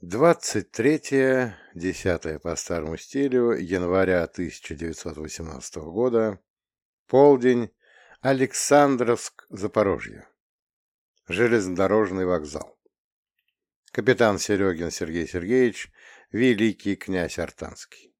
23-10 по старому стилю января 1918 года, полдень, Александровск, Запорожье. Железнодорожный вокзал. Капитан Серегин Сергей Сергеевич, великий князь Артанский.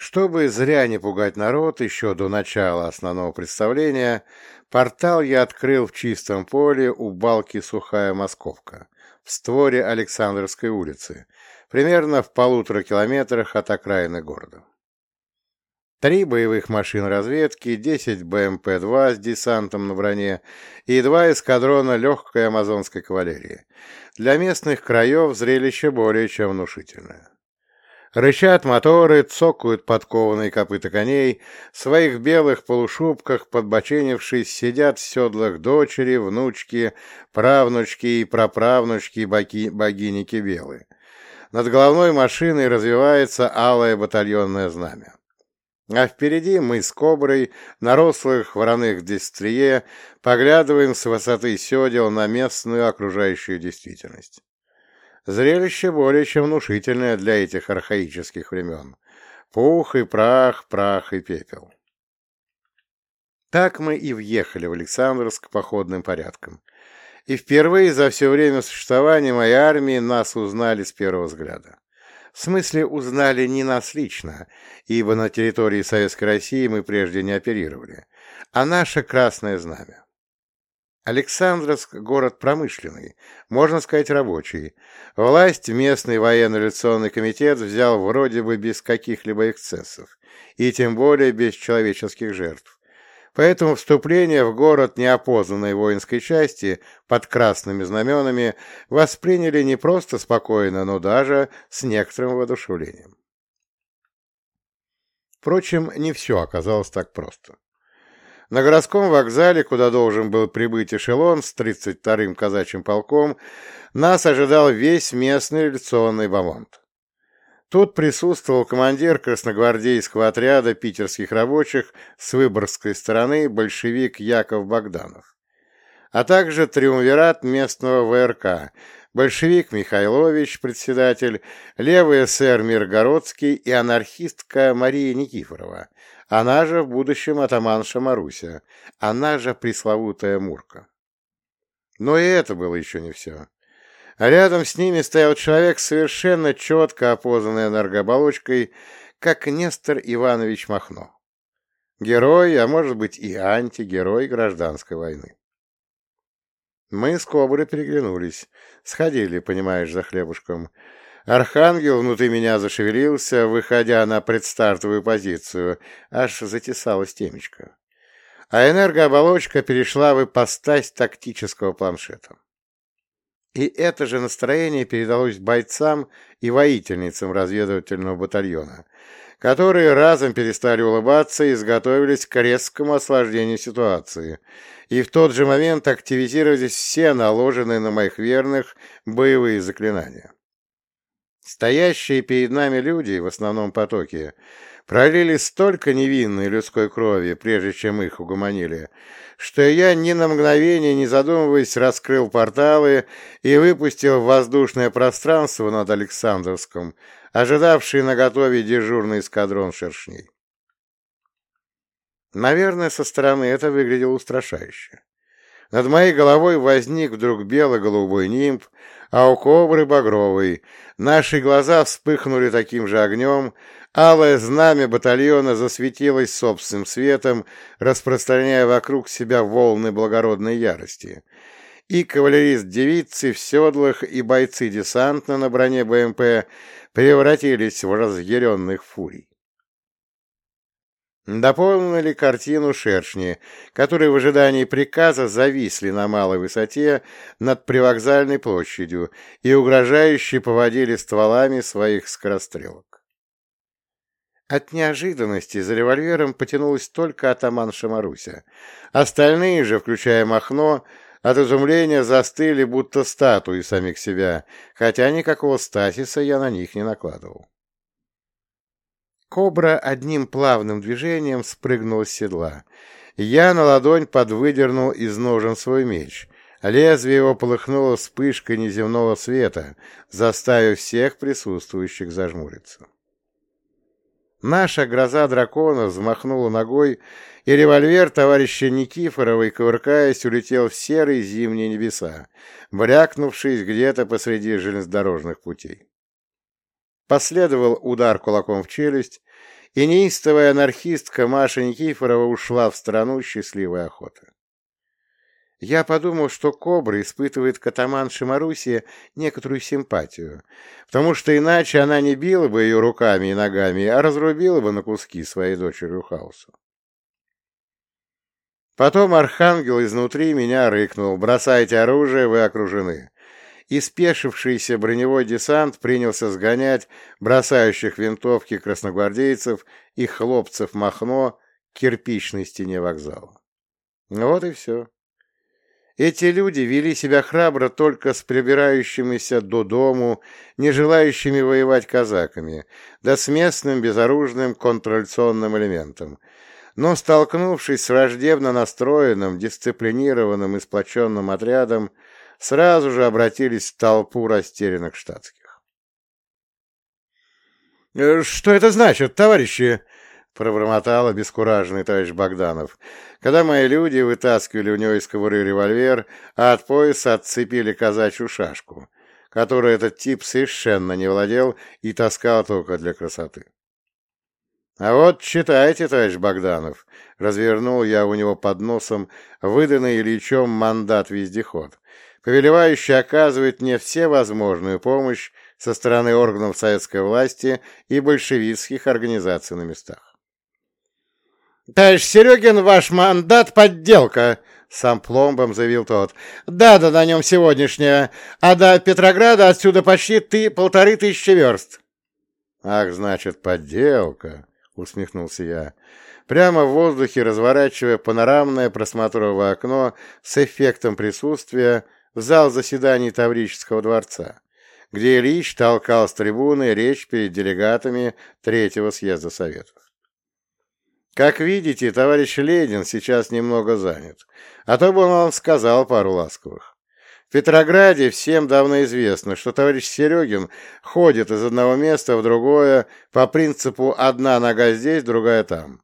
Чтобы зря не пугать народ, еще до начала основного представления, портал я открыл в чистом поле у балки Сухая Московка, в створе Александровской улицы, примерно в полутора километрах от окраины города. Три боевых машин разведки, 10 БМП-2 с десантом на броне и два эскадрона легкой амазонской кавалерии. Для местных краев зрелище более чем внушительное. Рычат моторы, цокают подкованные копыта коней, в своих белых полушубках, подбоченившись, сидят в седлах дочери, внучки, правнучки и праправнучки богини Кибелы. Над головной машиной развивается алое батальонное знамя. А впереди мы с Коброй, на рослых вороных дистрие, поглядываем с высоты седел на местную окружающую действительность. Зрелище более чем внушительное для этих архаических времен. Пух и прах, прах и пепел. Так мы и въехали в Александровск походным порядком. И впервые за все время существования моей армии нас узнали с первого взгляда. В смысле, узнали не нас лично, ибо на территории Советской России мы прежде не оперировали, а наше Красное Знамя. Александровск – город промышленный, можно сказать, рабочий. Власть местный военно-революционный комитет взял вроде бы без каких-либо эксцессов, и тем более без человеческих жертв. Поэтому вступление в город неопознанной воинской части под красными знаменами восприняли не просто спокойно, но даже с некоторым воодушевлением. Впрочем, не все оказалось так просто. На городском вокзале, куда должен был прибыть эшелон с 32-м казачьим полком, нас ожидал весь местный революционный бомонд. Тут присутствовал командир красногвардейского отряда питерских рабочих с выборгской стороны большевик Яков Богданов, а также триумвират местного ВРК, большевик Михайлович, председатель, левый эсер Миргородский и анархистка Мария Никифорова, она же в будущем атаманша Маруся, она же пресловутая Мурка. Но и это было еще не все. А рядом с ними стоял человек, совершенно четко опознанный энергооболочкой, как Нестор Иванович Махно. Герой, а может быть и антигерой гражданской войны. Мы с Коброй переглянулись, сходили, понимаешь, за хлебушком, Архангел внутри меня зашевелился, выходя на предстартовую позицию, аж затесалась темечко. А энергооболочка перешла в ипостась тактического планшета. И это же настроение передалось бойцам и воительницам разведывательного батальона, которые разом перестали улыбаться и изготовились к резкому осложнению ситуации, и в тот же момент активизировались все наложенные на моих верных боевые заклинания. Стоящие перед нами люди, в основном потоке, пролили столько невинной людской крови, прежде чем их угомонили, что я ни на мгновение, не задумываясь, раскрыл порталы и выпустил в воздушное пространство над Александровском, ожидавший на готове дежурный эскадрон шершней. Наверное, со стороны это выглядело устрашающе. Над моей головой возник вдруг бело-голубой нимб, а у кобры багровый. Наши глаза вспыхнули таким же огнем, алое знамя батальона засветилось собственным светом, распространяя вокруг себя волны благородной ярости. И кавалерист-девицы в седлах и бойцы десантно на броне БМП превратились в разъяренных фурий. Дополнили картину шершни, которые в ожидании приказа зависли на малой высоте над привокзальной площадью и угрожающе поводили стволами своих скорострелок. От неожиданности за револьвером потянулась только атаманша Маруся. Остальные же, включая Махно, от изумления застыли, будто статуи самих себя, хотя никакого стасиса я на них не накладывал. Кобра одним плавным движением спрыгнула с седла. Я на ладонь подвыдернул из ножен свой меч, Лезвие его полыхнуло вспышкой неземного света, заставив всех присутствующих зажмуриться. Наша гроза дракона взмахнула ногой, и револьвер товарища Никифоровой, кувыркаясь, улетел в серые зимние небеса, брякнувшись где-то посреди железнодорожных путей. Последовал удар кулаком в челюсть, и неистовая анархистка Маша Никифорова ушла в страну счастливой охоты. Я подумал, что кобра испытывает к атаманше некоторую симпатию, потому что иначе она не била бы ее руками и ногами, а разрубила бы на куски своей дочерью хаосу. Потом архангел изнутри меня рыкнул «Бросайте оружие, вы окружены!» И спешившийся броневой десант принялся сгонять бросающих винтовки красногвардейцев и хлопцев Махно к кирпичной стене вокзала. Вот и все. Эти люди вели себя храбро только с прибирающимися до дому, не желающими воевать казаками, да с местным безоружным контрреволюционным элементом. Но, столкнувшись с враждебно настроенным, дисциплинированным и сплоченным отрядом, сразу же обратились в толпу растерянных штатских. «Э, «Что это значит, товарищи?» — пробормотал обескураженный товарищ Богданов, когда мои люди вытаскивали у него из кобуры револьвер, а от пояса отцепили казачью шашку, которую этот тип совершенно не владел и таскал только для красоты. «А вот читайте, товарищ Богданов», — развернул я у него под носом выданный Ильичом мандат-вездеход, повелевающий оказывать мне все возможную помощь со стороны органов советской власти и большевистских организаций на местах. «Товарищ Серегин, ваш мандат — подделка!» — сам пломбом заявил тот. «Да-да, на нем сегодняшняя, а до Петрограда отсюда почти ты полторы тысячи верст». «Ах, значит, подделка!» — усмехнулся я, прямо в воздухе разворачивая панорамное просмотровое окно с эффектом присутствия в зал заседаний Таврического дворца, где Ильич толкал с трибуны речь перед делегатами Третьего съезда Советов. Как видите, товарищ Ленин сейчас немного занят, а то бы он вам сказал пару ласковых. В Петрограде всем давно известно, что товарищ Серегин ходит из одного места в другое по принципу «одна нога здесь, другая там».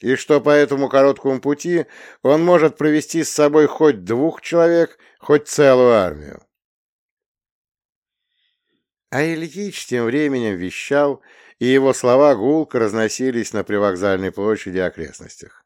И что по этому короткому пути он может провести с собой хоть двух человек, хоть целую армию. А Ильич тем временем вещал, и его слова гулко разносились на привокзальной площади и окрестностях.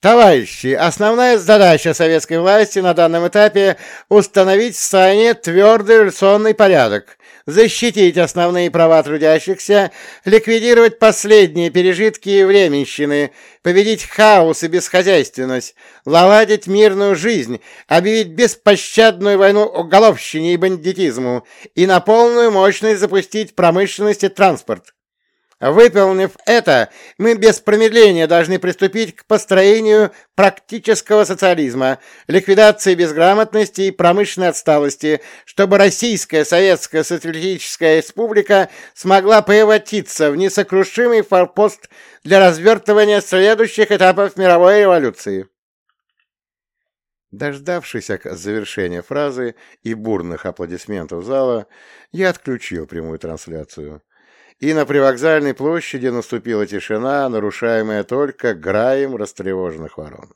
Товарищи, основная задача советской власти на данном этапе – установить в стране твердый революционный порядок, защитить основные права трудящихся, ликвидировать последние пережитки временщины, победить хаос и бесхозяйственность, наладить мирную жизнь, объявить беспощадную войну уголовщине и бандитизму и на полную мощность запустить промышленность и транспорт. Выполнив это, мы без промедления должны приступить к построению практического социализма, ликвидации безграмотности и промышленной отсталости, чтобы Российская Советская Социалистическая Республика смогла превратиться в несокрушимый форпост для развертывания следующих этапов мировой революции. Дождавшись завершения фразы и бурных аплодисментов зала, я отключил прямую трансляцию и на привокзальной площади наступила тишина, нарушаемая только граем растревоженных ворон.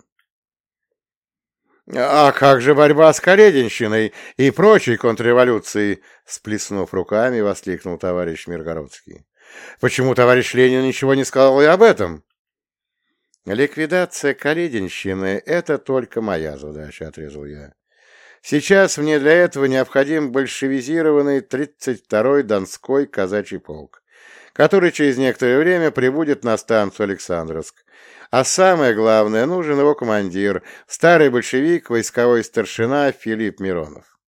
«А как же борьба с Карединщиной и прочей контрреволюцией?» — сплеснув руками, воскликнул товарищ Миргородский. «Почему товарищ Ленин ничего не сказал и об этом?» «Ликвидация Карединщины — это только моя задача», — отрезал я. «Сейчас мне для этого необходим большевизированный 32-й Донской казачий полк который через некоторое время прибудет на станцию Александровск. А самое главное, нужен его командир, старый большевик, войсковой старшина Филипп Миронов.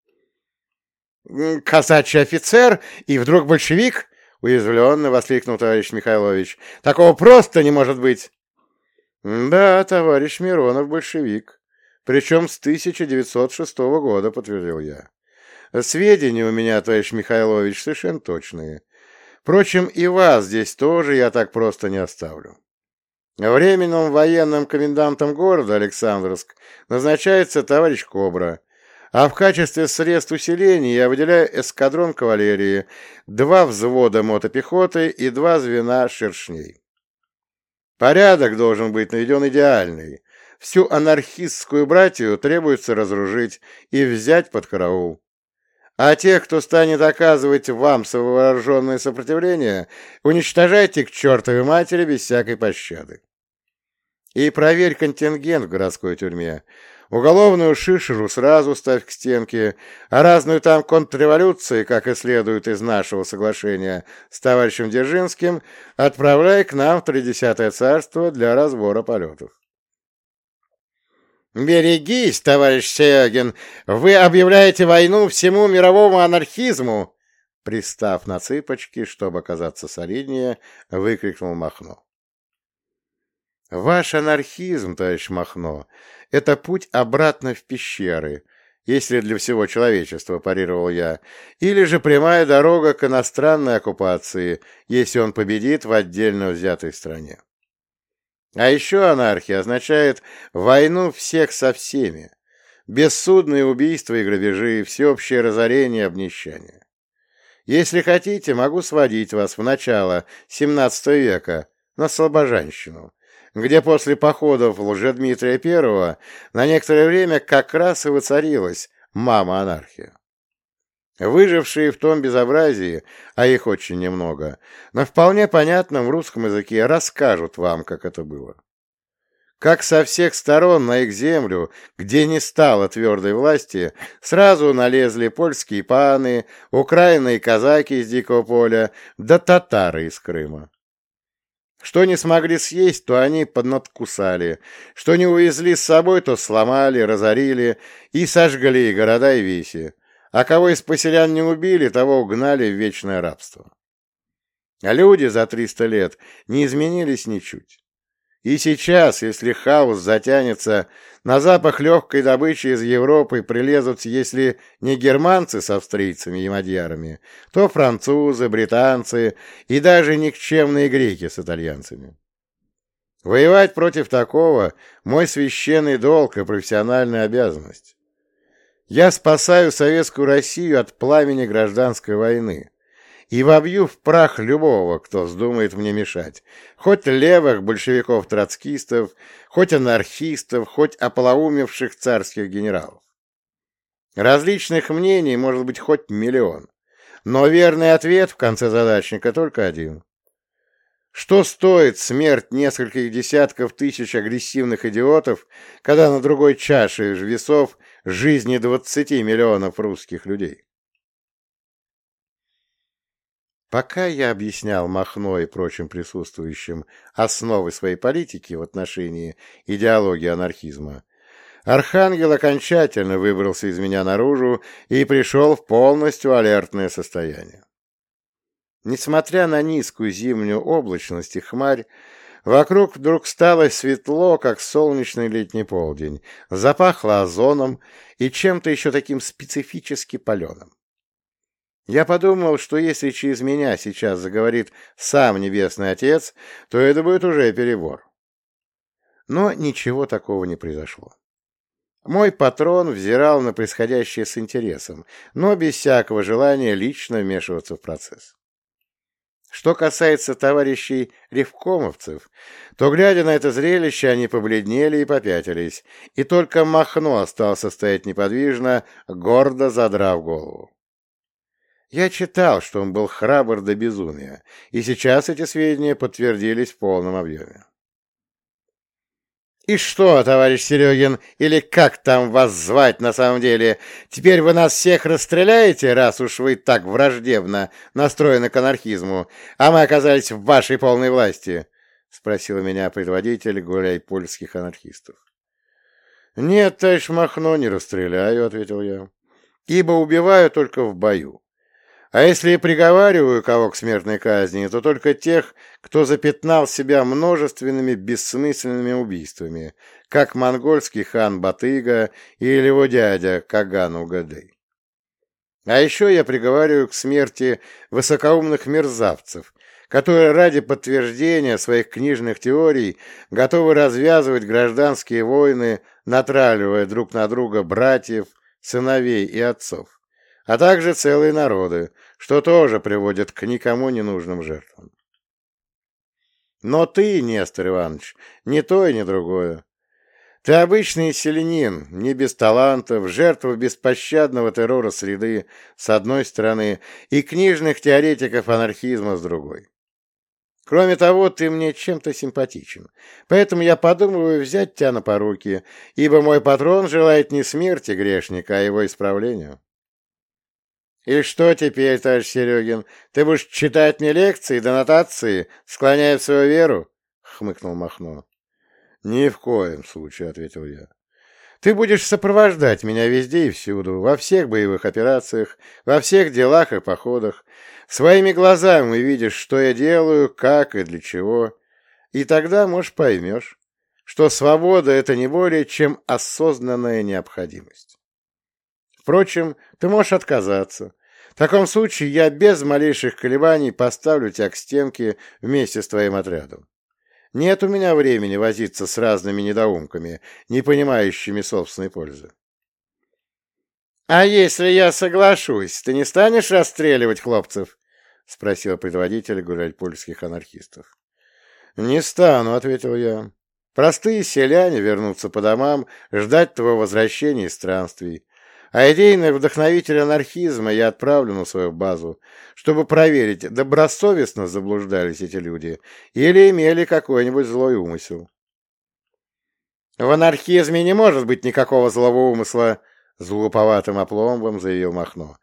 «Казачий офицер и вдруг большевик?» — уязвленно воскликнул товарищ Михайлович. «Такого просто не может быть!» «Да, товарищ Миронов большевик, причем с 1906 года», — подтвердил я. «Сведения у меня, товарищ Михайлович, совершенно точные. Впрочем, и вас здесь тоже я так просто не оставлю. Временным военным комендантом города Александровск назначается товарищ Кобра, а в качестве средств усиления я выделяю эскадрон кавалерии, два взвода мотопехоты и два звена шершней. Порядок должен быть наведен идеальный. Всю анархистскую братью требуется разоружить и взять под караул. А тех, кто станет оказывать вам вооруженное сопротивление, уничтожайте к чертовой матери без всякой пощады. И проверь контингент в городской тюрьме. Уголовную шишеру сразу ставь к стенке, а разную там контрреволюции, как и следует из нашего соглашения с товарищем Дзержинским, отправляй к нам в Тридесятое царство для разбора полетов. «Берегись, товарищ Серегин! Вы объявляете войну всему мировому анархизму!» Пристав на цыпочки, чтобы оказаться солиднее, выкрикнул Махно. «Ваш анархизм, товарищ Махно, это путь обратно в пещеры, если для всего человечества, парировал я, или же прямая дорога к иностранной оккупации, если он победит в отдельно взятой стране. А еще анархия означает войну всех со всеми, бессудные убийства и грабежи, всеобщее разорение и обнищание. Если хотите, могу сводить вас в начало XVII века на Слобожанщину, где после походов Лжедмитрия I на некоторое время как раз и воцарилась мама-анархия. Выжившие в том безобразии, а их очень немного, на вполне понятном русском языке расскажут вам, как это было. Как со всех сторон на их землю, где не стало твердой власти, сразу налезли польские паны, украины и казаки из Дикого поля, да татары из Крыма. Что не смогли съесть, то они поднадкусали, что не увезли с собой, то сломали, разорили и сожгли города и веси а кого из поселян не убили, того угнали в вечное рабство. А люди за триста лет не изменились ничуть. И сейчас, если хаос затянется, на запах легкой добычи из Европы прилезут, если не германцы с австрийцами и мадьярами, то французы, британцы и даже никчемные греки с итальянцами. Воевать против такого – мой священный долг и профессиональная обязанность. Я спасаю советскую Россию от пламени гражданской войны и вобью в прах любого, кто вздумает мне мешать, хоть левых большевиков-троцкистов, хоть анархистов, хоть ополоумевших царских генералов. Различных мнений может быть хоть миллион, но верный ответ в конце задачника только один. Что стоит смерть нескольких десятков тысяч агрессивных идиотов, когда на другой чаше весов жизни 20 миллионов русских людей. Пока я объяснял Махно и прочим присутствующим основы своей политики в отношении идеологии анархизма, Архангел окончательно выбрался из меня наружу и пришел в полностью алертное состояние. Несмотря на низкую зимнюю облачность и хмарь, Вокруг вдруг стало светло, как солнечный летний полдень, запахло озоном и чем-то еще таким специфически паленым. Я подумал, что если через меня сейчас заговорит сам Небесный Отец, то это будет уже перебор. Но ничего такого не произошло. Мой патрон взирал на происходящее с интересом, но без всякого желания лично вмешиваться в процесс. Что касается товарищей ревкомовцев, то, глядя на это зрелище, они побледнели и попятились, и только Махно остался стоять неподвижно, гордо задрав голову. Я читал, что он был храбр до безумия, и сейчас эти сведения подтвердились в полном объеме. «И что, товарищ Серегин, или как там вас звать на самом деле, теперь вы нас всех расстреляете, раз уж вы так враждебно настроены к анархизму, а мы оказались в вашей полной власти?» — спросил меня предводитель гуляй польских анархистов. «Нет, товарищ Махно, не расстреляю», — ответил я, — «ибо убиваю только в бою. А если и приговариваю кого к смертной казни, то только тех, кто запятнал себя множественными бессмысленными убийствами, как монгольский хан Батыга или его дядя Каган Угадей. А еще я приговариваю к смерти высокоумных мерзавцев, которые ради подтверждения своих книжных теорий готовы развязывать гражданские войны, натравливая друг на друга братьев, сыновей и отцов, а также целые народы, что тоже приводит к никому ненужным жертвам. Но ты, Нестор Иванович, не то и не другое. Ты обычный селенин, не без талантов, жертва беспощадного террора среды с одной стороны и книжных теоретиков анархизма с другой. Кроме того, ты мне чем-то симпатичен, поэтому я подумываю взять тебя на поруки, ибо мой патрон желает не смерти грешника, а его исправлению. И что теперь, товарищ Серегин, ты будешь читать мне лекции, донотации, склоняя в свою веру? — хмыкнул Махно. «Ни в коем случае», — ответил я. «Ты будешь сопровождать меня везде и всюду, во всех боевых операциях, во всех делах и походах. Своими глазами увидишь, что я делаю, как и для чего. И тогда, может, поймешь, что свобода — это не более чем осознанная необходимость. Впрочем, ты можешь отказаться. В таком случае я без малейших колебаний поставлю тебя к стенке вместе с твоим отрядом. Нет у меня времени возиться с разными недоумками, не понимающими собственной пользы. — А если я соглашусь, ты не станешь расстреливать хлопцев? — спросил предводитель гуляльпольских анархистов. — Не стану, — ответил я. — Простые селяне вернутся по домам, ждать твоего возвращения и странствий. А идейных вдохновителей анархизма я отправлю на свою базу, чтобы проверить, добросовестно заблуждались эти люди или имели какой-нибудь злой умысел. В анархизме не может быть никакого злого умысла, с глуповатым опломбом заявил Махно.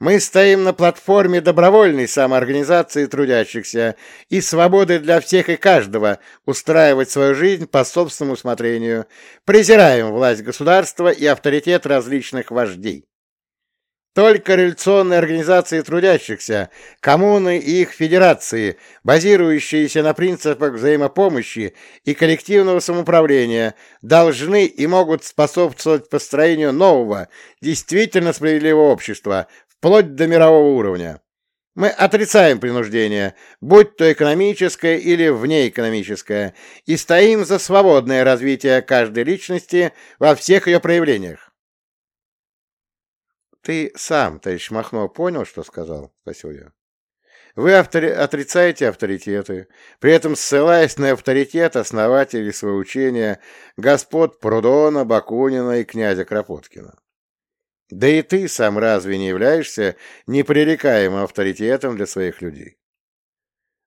«Мы стоим на платформе добровольной самоорганизации трудящихся и свободы для всех и каждого устраивать свою жизнь по собственному усмотрению. Презираем власть государства и авторитет различных вождей. Только революционные организации трудящихся, коммуны и их федерации, базирующиеся на принципах взаимопомощи и коллективного самоуправления, должны и могут способствовать построению нового, действительно справедливого общества, вплоть до мирового уровня. Мы отрицаем принуждение, будь то экономическое или внеэкономическое, и стоим за свободное развитие каждой личности во всех ее проявлениях. Ты сам, товарищ Махно, понял, что сказал? — спросил я. Вы автори... отрицаете авторитеты, при этом ссылаясь на авторитет основателей своего учения господ Прудона, Бакунина и князя Кропоткина. Да и ты сам разве не являешься непререкаемым авторитетом для своих людей?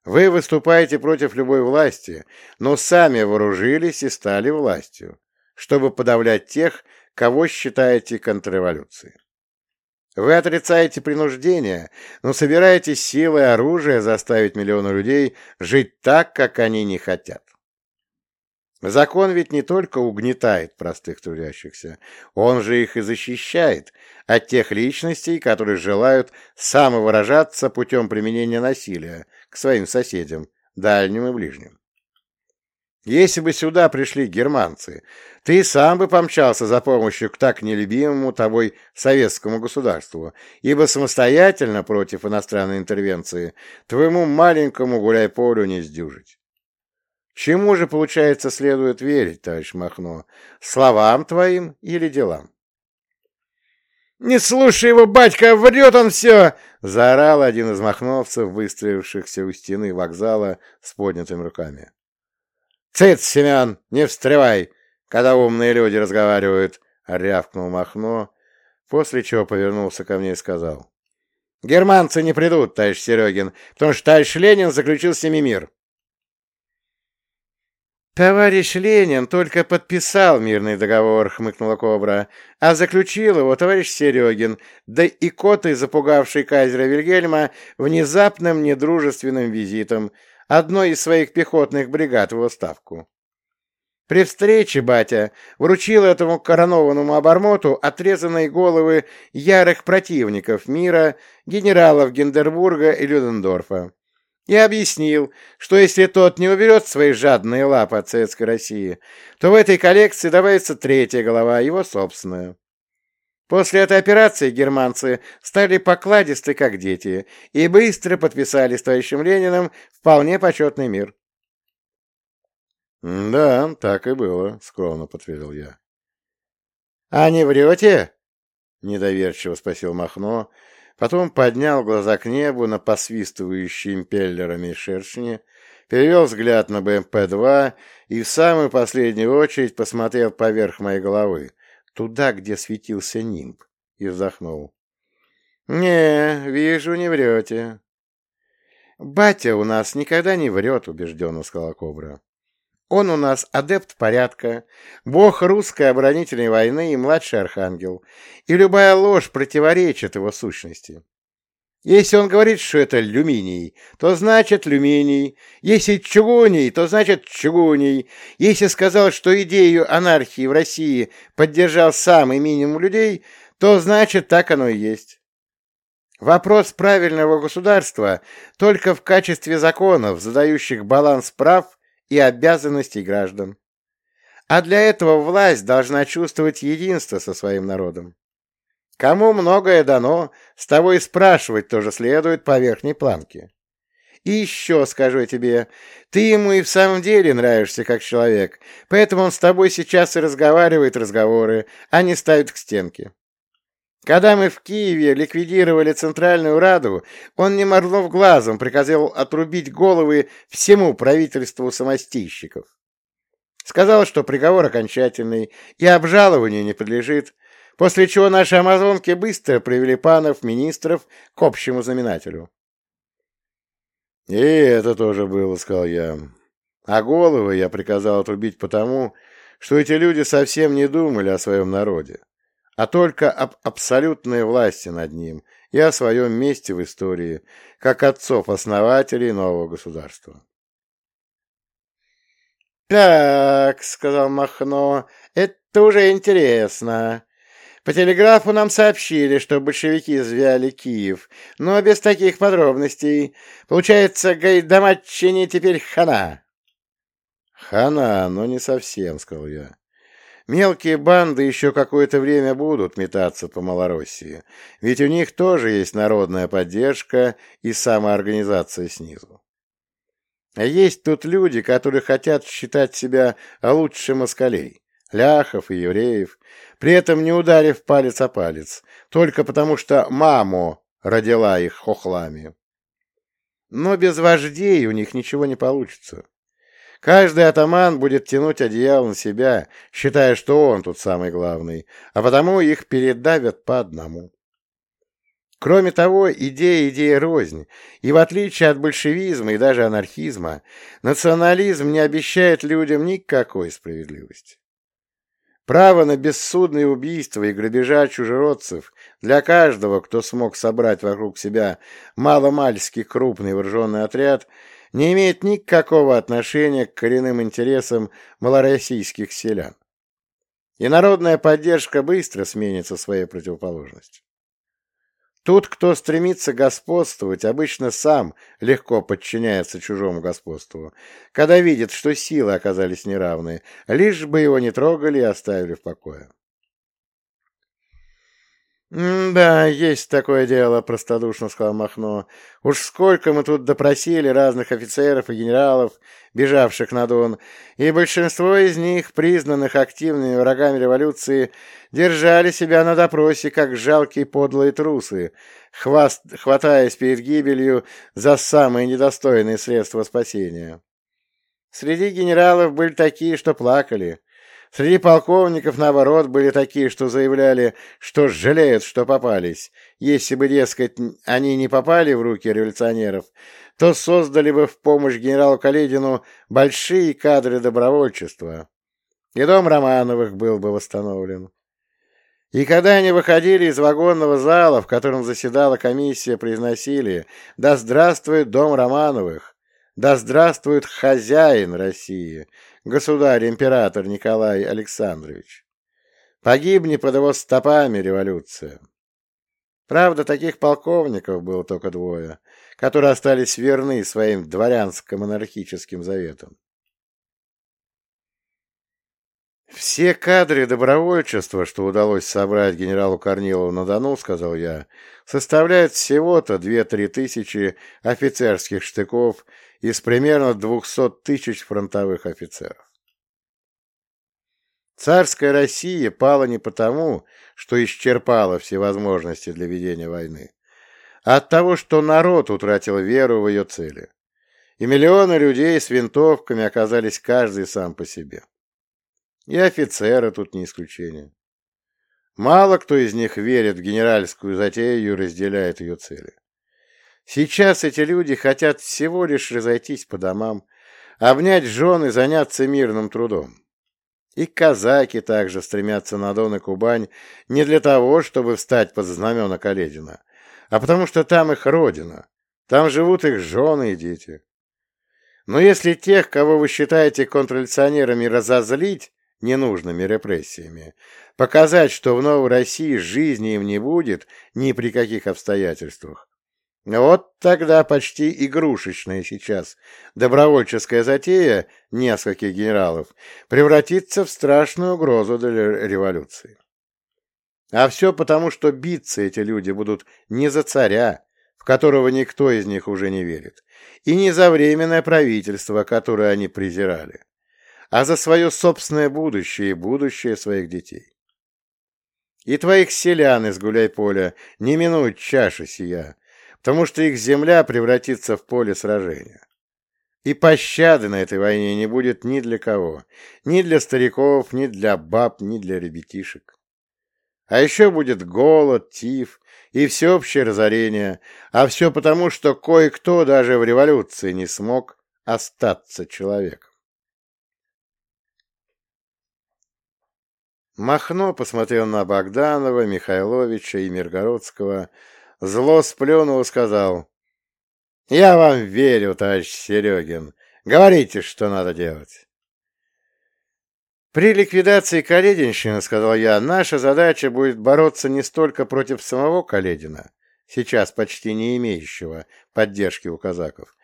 Вы выступаете против любой власти, но сами вооружились и стали властью, чтобы подавлять тех, кого считаете контрреволюцией. Вы отрицаете принуждение, но собираетесь силой и оружия заставить миллионы людей жить так, как они не хотят. Закон ведь не только угнетает простых трудящихся, он же их и защищает от тех личностей, которые желают самовыражаться путем применения насилия к своим соседям, дальним и ближним. Если бы сюда пришли германцы, ты сам бы помчался за помощью к так нелюбимому тобой советскому государству, ибо самостоятельно против иностранной интервенции твоему маленькому гуляй-полю не сдюжить. Чему же, получается, следует верить, товарищ Махно, словам твоим или делам? «Не слушай его, батька, врет он все!» — заорал один из махновцев, выстроившихся у стены вокзала с поднятыми руками. «Цыц, Семен, не встревай, когда умные люди разговаривают!» — рявкнул Махно, после чего повернулся ко мне и сказал. «Германцы не придут, товарищ Серегин, потому что товарищ Ленин заключил с ними мир». «Товарищ Ленин только подписал мирный договор», — хмыкнула Кобра, «а заключил его товарищ Серегин, да и коты, запугавший кайзера Вильгельма внезапным недружественным визитом, одной из своих пехотных бригад в его ставку. При встрече батя вручил этому коронованному обормоту отрезанные головы ярых противников мира, генералов Гендербурга и Людендорфа, и объяснил, что если тот не уберет свои жадные лапы от Советской России, то в этой коллекции добавится третья голова, его собственная. После этой операции германцы стали покладисты, как дети, и быстро подписали с товарищем Лениным вполне почетный мир. «Да, так и было», — скромно подтвердил я. «А не врете?» недоверчиво спросил Махно, потом поднял глаза к небу на посвистывающие импеллерами шершни, перевел взгляд на БМП-2 и в самую последнюю очередь посмотрел поверх моей головы, туда, где светился нимб, и вздохнул. «Не, вижу, не врете». «Батя у нас никогда не врет», — убежденно сказала Кобра. «Он у нас адепт порядка, бог русской оборонительной войны и младший архангел, и любая ложь противоречит его сущности. Если он говорит, что это люминий, то значит люминий. Если чугуний, то значит чугуний. Если сказал, что идею анархии в России поддержал самый минимум людей, то значит так оно и есть. Вопрос правильного государства только в качестве законов, задающих баланс прав и обязанностей граждан. А для этого власть должна чувствовать единство со своим народом. Кому многое дано, с того и спрашивать тоже следует по верхней планке. И еще скажу тебе, ты ему и в самом деле нравишься как человек, поэтому он с тобой сейчас и разговаривает разговоры, а не ставит к стенке. Когда мы в Киеве ликвидировали Центральную Раду, он, не моргнув глазом, приказал отрубить головы всему правительству самостийщиков. Сказал, что приговор окончательный и обжалованию не подлежит, после чего наши амазонки быстро привели панов, министров к общему знаменателю. «И это тоже было», — сказал я. «А головы я приказал отрубить потому, что эти люди совсем не думали о своем народе а только об абсолютной власти над ним и о своем месте в истории, как отцов-основателей нового государства. «Так», — сказал Махно, — «это уже интересно. По телеграфу нам сообщили, что большевики извяли Киев, но без таких подробностей. Получается, Гайдамаччине теперь хана». «Хана, но не совсем», — сказал я. Мелкие банды еще какое-то время будут метаться по Малороссии, ведь у них тоже есть народная поддержка и самоорганизация снизу. А есть тут люди, которые хотят считать себя лучше москалей, ляхов и евреев, при этом не ударив палец о палец, только потому что маму родила их хохлами. Но без вождей у них ничего не получится. Каждый атаман будет тянуть одеяло на себя, считая, что он тут самый главный, а потому их передавят по одному. Кроме того, идея идея рознь, и в отличие от большевизма и даже анархизма, национализм не обещает людям никакой справедливости. Право на бессудные убийства и грабежа чужеродцев для каждого, кто смог собрать вокруг себя маломальски крупный вооруженный отряд – не имеет никакого отношения к коренным интересам малороссийских селян. И народная поддержка быстро сменится своей противоположностью. Тут, кто стремится господствовать, обычно сам легко подчиняется чужому господству, когда видит, что силы оказались неравны, лишь бы его не трогали и оставили в покое. «Да, есть такое дело», — простодушно сказал Махно. «Уж сколько мы тут допросили разных офицеров и генералов, бежавших на Дон, и большинство из них, признанных активными врагами революции, держали себя на допросе, как жалкие подлые трусы, хваст... хватаясь перед гибелью за самые недостойные средства спасения. Среди генералов были такие, что плакали». Среди полковников, наоборот, были такие, что заявляли, что жалеют, что попались. Если бы, дескать, они не попали в руки революционеров, то создали бы в помощь генералу Каледину большие кадры добровольчества. И дом Романовых был бы восстановлен. И когда они выходили из вагонного зала, в котором заседала комиссия, произносили «Да здравствует дом Романовых! Да здравствует хозяин России!» государь-император Николай Александрович. Погибни под его стопами революция. Правда, таких полковников было только двое, которые остались верны своим дворянско-монархическим заветам. «Все кадры добровольчества, что удалось собрать генералу Корнилову на Дону, — сказал я, — составляют всего-то две-три тысячи офицерских штыков из примерно двухсот тысяч фронтовых офицеров. Царская Россия пала не потому, что исчерпала все возможности для ведения войны, а от того, что народ утратил веру в ее цели. И миллионы людей с винтовками оказались каждый сам по себе. И офицеры тут не исключение. Мало кто из них верит в генеральскую затею и разделяет ее цели. Сейчас эти люди хотят всего лишь разойтись по домам, обнять жен и заняться мирным трудом. И казаки также стремятся на Дон и Кубань не для того, чтобы встать под знамена Каледина, а потому что там их родина, там живут их жены и дети. Но если тех, кого вы считаете контрреволюционерами, разозлить ненужными репрессиями, показать, что в Новой России жизни им не будет ни при каких обстоятельствах, вот тогда почти игрушечная сейчас добровольческая затея нескольких генералов превратится в страшную угрозу для революции. А все потому, что биться эти люди будут не за царя, в которого никто из них уже не верит, и не за временное правительство, которое они презирали, а за свое собственное будущее и будущее своих детей. И твоих селян из гуляй-поля не минует чаша сия, потому что их земля превратится в поле сражения. И пощады на этой войне не будет ни для кого, ни для стариков, ни для баб, ни для ребятишек. А еще будет голод, тиф и всеобщее разорение, а все потому, что кое-кто даже в революции не смог остаться человеком. Махно посмотрел на Богданова, Михайловича и Миргородского, Зло сплюнул и сказал. «Я вам верю, товарищ Серегин. Говорите, что надо делать». «При ликвидации Калединщины, — сказал я, — наша задача будет бороться не столько против самого Каледина, сейчас почти не имеющего поддержки у казаков,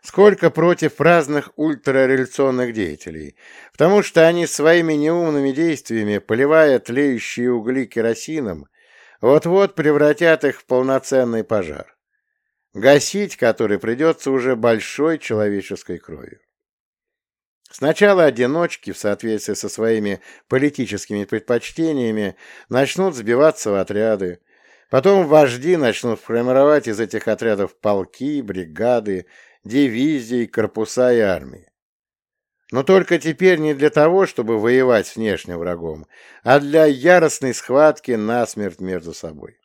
сколько против разных ультрареволюционных деятелей, потому что они своими неумными действиями, поливая тлеющие угли керосином, вот-вот превратят их в полноценный пожар, гасить который придется уже большой человеческой кровью. Сначала одиночки, в соответствии со своими политическими предпочтениями, начнут сбиваться в отряды, потом вожди начнут формировать из этих отрядов полки, бригады, дивизии, корпуса и армии. Но только теперь не для того, чтобы воевать с внешним врагом, а для яростной схватки насмерть между собой.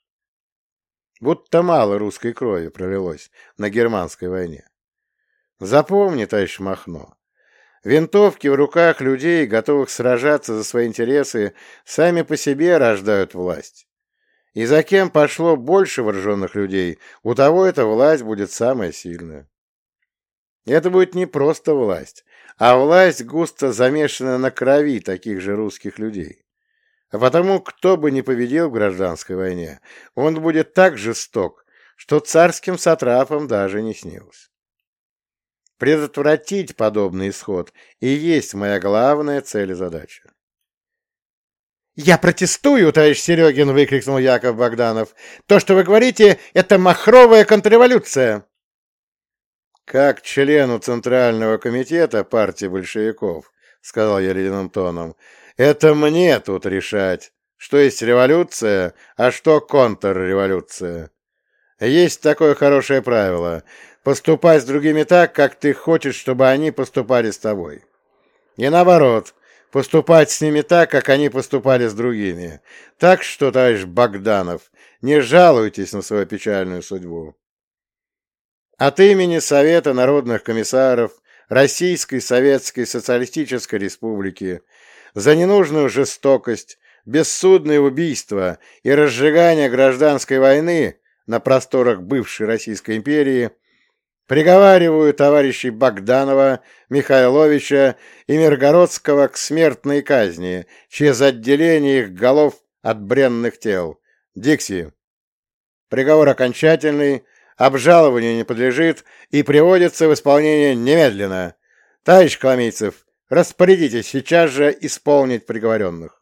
Будто мало русской крови пролилось на германской войне. Запомни, товарищ Махно, винтовки в руках людей, готовых сражаться за свои интересы, сами по себе рождают власть. И за кем пошло больше вооруженных людей, у того эта власть будет самая сильная. Это будет не просто власть, а власть густо замешана на крови таких же русских людей. А потому, кто бы ни победил в гражданской войне, он будет так жесток, что царским сатрапам даже не снилось. Предотвратить подобный исход и есть моя главная цель и задача. «Я протестую, товарищ Серегин!» — выкрикнул Яков Богданов. «То, что вы говорите, это махровая контрреволюция!» «Как члену Центрального комитета партии большевиков», — сказал я ледяным тоном, — «это мне тут решать, что есть революция, а что контрреволюция. Есть такое хорошее правило — поступать с другими так, как ты хочешь, чтобы они поступали с тобой. И наоборот, поступать с ними так, как они поступали с другими. Так что, товарищ Богданов, не жалуйтесь на свою печальную судьбу. От имени Совета народных комиссаров Российской Советской Социалистической Республики за ненужную жестокость, бессудное убийство и разжигание гражданской войны на просторах бывшей Российской империи приговариваю товарищей Богданова, Михайловича и Миргородского к смертной казни через отделение их голов от бренных тел. Дикси. Приговор окончательный, обжалованию не подлежит и приводится в исполнение немедленно. Товарищ Коломейцев, распорядитесь сейчас же исполнить приговоренных.